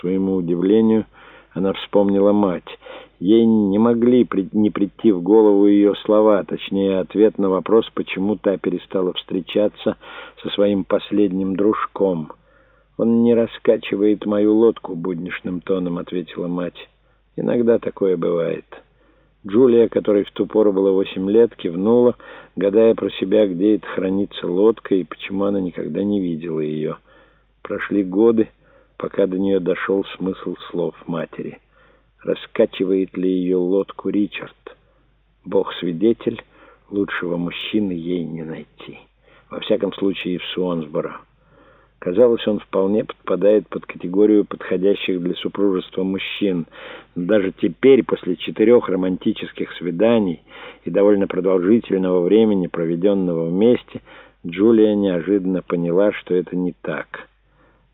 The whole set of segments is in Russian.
своему удивлению, она вспомнила мать. Ей не могли не прийти в голову ее слова, точнее, ответ на вопрос, почему та перестала встречаться со своим последним дружком. «Он не раскачивает мою лодку будничным тоном», — ответила мать. «Иногда такое бывает». Джулия, которой в ту пору было восемь лет, кивнула, гадая про себя, где это хранится лодка и почему она никогда не видела ее. Прошли годы, пока до нее дошел смысл слов матери. Раскачивает ли ее лодку Ричард? Бог-свидетель, лучшего мужчины ей не найти. Во всяком случае, в Суонсборо. Казалось, он вполне подпадает под категорию подходящих для супружества мужчин. Но даже теперь, после четырех романтических свиданий и довольно продолжительного времени, проведенного вместе, Джулия неожиданно поняла, что это не так.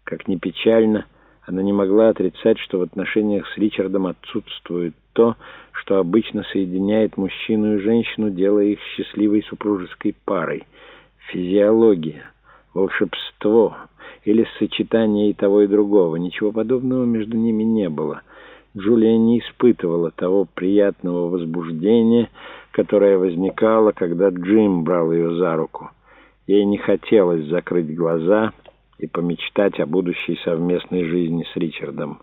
Как ни печально, она не могла отрицать, что в отношениях с Ричардом отсутствует то, что обычно соединяет мужчину и женщину, делая их счастливой супружеской парой. Физиология, волшебство — или сочетание и того, и другого. Ничего подобного между ними не было. Джулия не испытывала того приятного возбуждения, которое возникало, когда Джим брал ее за руку. Ей не хотелось закрыть глаза и помечтать о будущей совместной жизни с Ричардом.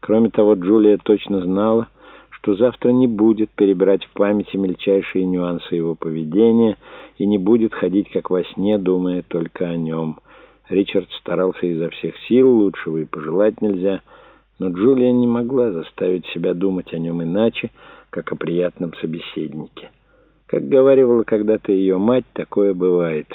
Кроме того, Джулия точно знала, что завтра не будет перебирать в памяти мельчайшие нюансы его поведения и не будет ходить как во сне, думая только о нем. Ричард старался изо всех сил, лучшего и пожелать нельзя, но Джулия не могла заставить себя думать о нем иначе, как о приятном собеседнике. Как говорила когда-то ее мать, такое бывает.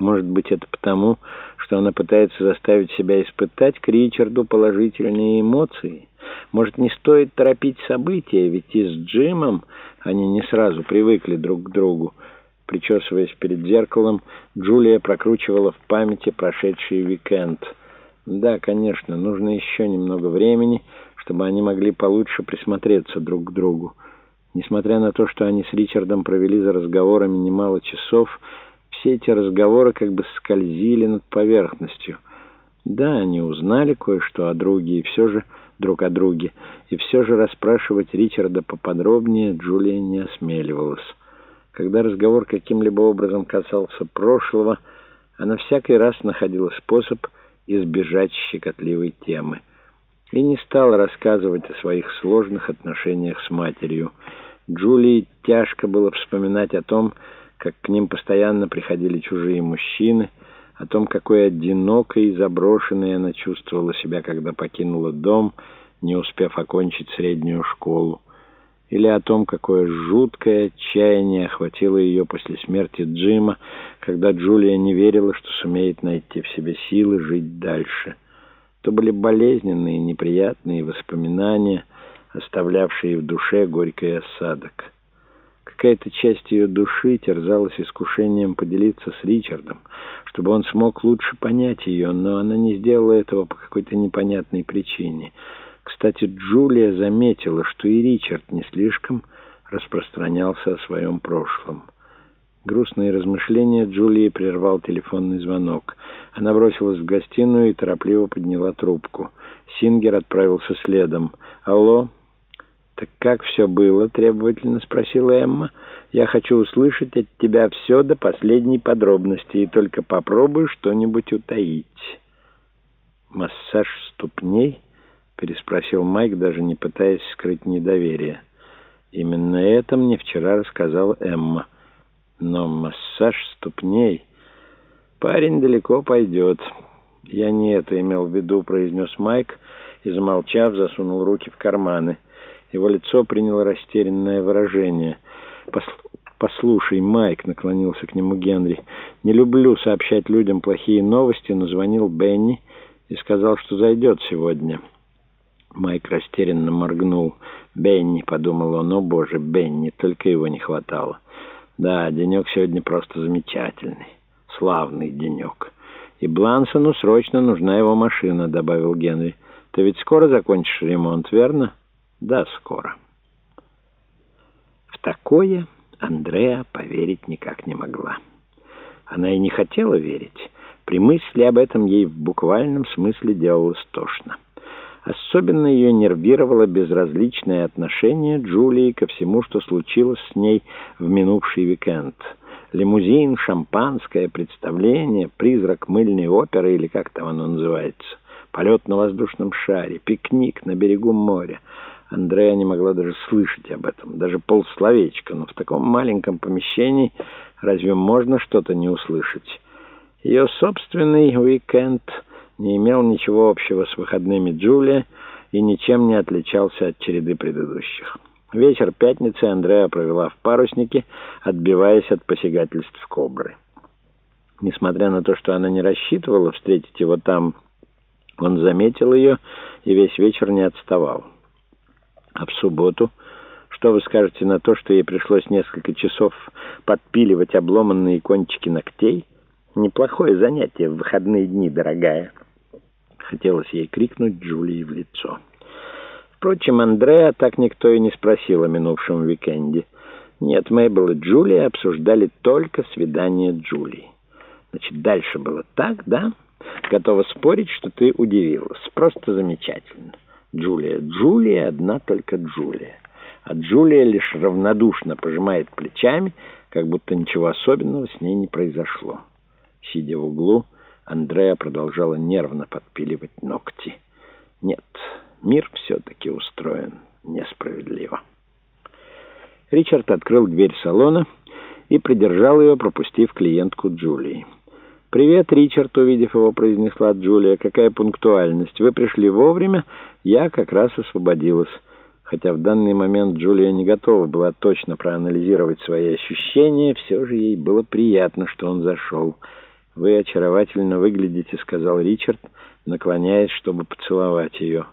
Может быть, это потому, что она пытается заставить себя испытать к Ричарду положительные эмоции. Может, не стоит торопить события, ведь и с Джимом они не сразу привыкли друг к другу. Причесываясь перед зеркалом, Джулия прокручивала в памяти прошедший уикенд. Да, конечно, нужно еще немного времени, чтобы они могли получше присмотреться друг к другу. Несмотря на то, что они с Ричардом провели за разговорами немало часов, все эти разговоры как бы скользили над поверхностью. Да, они узнали кое-что о друге, и все же друг о друге, и все же расспрашивать Ричарда поподробнее Джулия не осмеливалась. Когда разговор каким-либо образом касался прошлого, она всякий раз находила способ избежать щекотливой темы. И не стала рассказывать о своих сложных отношениях с матерью. Джулии тяжко было вспоминать о том, как к ним постоянно приходили чужие мужчины, о том, какой одинокой и заброшенной она чувствовала себя, когда покинула дом, не успев окончить среднюю школу или о том, какое жуткое отчаяние охватило ее после смерти Джима, когда Джулия не верила, что сумеет найти в себе силы жить дальше. То были болезненные, неприятные воспоминания, оставлявшие в душе горький осадок. Какая-то часть ее души терзалась искушением поделиться с Ричардом, чтобы он смог лучше понять ее, но она не сделала этого по какой-то непонятной причине — кстати, Джулия заметила, что и Ричард не слишком распространялся о своем прошлом. Грустные размышления Джулии прервал телефонный звонок. Она бросилась в гостиную и торопливо подняла трубку. Сингер отправился следом. «Алло?» «Так как все было?» — требовательно спросила Эмма. «Я хочу услышать от тебя все до последней подробности, и только попробуй что-нибудь утаить». «Массаж ступней?» переспросил Майк, даже не пытаясь скрыть недоверие. «Именно это мне вчера рассказала Эмма. Но массаж ступней... Парень далеко пойдет. Я не это имел в виду», — произнес Майк и, замолчав, засунул руки в карманы. Его лицо приняло растерянное выражение. «Послушай, Майк», — наклонился к нему Генри, — «не люблю сообщать людям плохие новости, но звонил Бенни и сказал, что зайдет сегодня». Майк растерянно моргнул. «Бенни», — подумал он, — «о боже, Бенни, только его не хватало». «Да, денек сегодня просто замечательный, славный денек. И Блансону срочно нужна его машина», — добавил Генри. «Ты ведь скоро закончишь ремонт, верно?» «Да, скоро». В такое Андреа поверить никак не могла. Она и не хотела верить. При мысли об этом ей в буквальном смысле делалось тошно. Особенно ее нервировало безразличное отношение Джулии ко всему, что случилось с ней в минувший уикенд. Лимузин, шампанское, представление, призрак мыльной оперы или как там оно называется, полет на воздушном шаре, пикник на берегу моря. Андрея не могла даже слышать об этом, даже полсловечка, но в таком маленьком помещении разве можно что-то не услышать? Ее собственный уикенд не имел ничего общего с выходными Джулия и ничем не отличался от череды предыдущих. Вечер пятницы Андреа провела в паруснике, отбиваясь от посягательств кобры. Несмотря на то, что она не рассчитывала встретить его там, он заметил ее и весь вечер не отставал. А в субботу... Что вы скажете на то, что ей пришлось несколько часов подпиливать обломанные кончики ногтей? Неплохое занятие в выходные дни, дорогая. Хотелось ей крикнуть Джулии в лицо. Впрочем, Андреа так никто и не спросил о минувшем уикенде. Нет, Мейбл и Джулия обсуждали только свидание Джулии. Значит, дальше было так, да? Готова спорить, что ты удивилась. Просто замечательно. Джулия, Джулия, одна только Джулия а Джулия лишь равнодушно пожимает плечами, как будто ничего особенного с ней не произошло. Сидя в углу, Андреа продолжала нервно подпиливать ногти. Нет, мир все-таки устроен несправедливо. Ричард открыл дверь салона и придержал ее, пропустив клиентку Джулии. «Привет, Ричард», — увидев его, произнесла Джулия. «Какая пунктуальность! Вы пришли вовремя, я как раз освободилась». Хотя в данный момент Джулия не готова была точно проанализировать свои ощущения, все же ей было приятно, что он зашел. «Вы очаровательно выглядите», — сказал Ричард, наклоняясь, чтобы поцеловать ее.